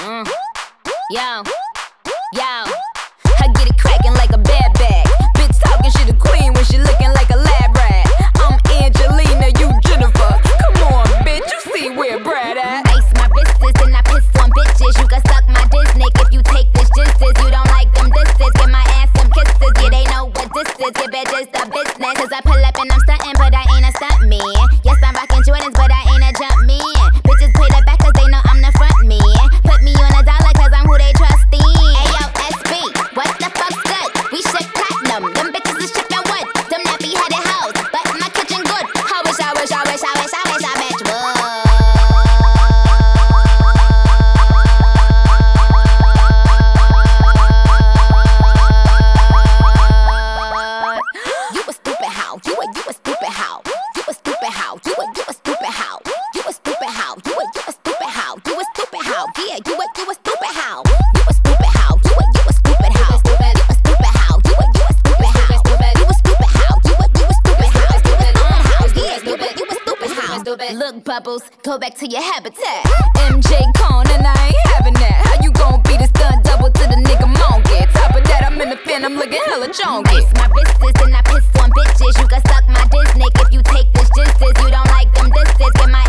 Mm. Yo, yo, I get it cracking like a bad bag. Look, Bubbles, go back to your habitat. MJ Cone and I ain't having that. How you gon' be the stunt double to the nigga monkey? Top of that, I'm in the fin, I'm looking hella junky. Lace my wrists and I piss on bitches. You can suck my dick, Nick, if you take this justice. You don't like them, this get my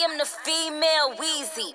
am the female Weezy.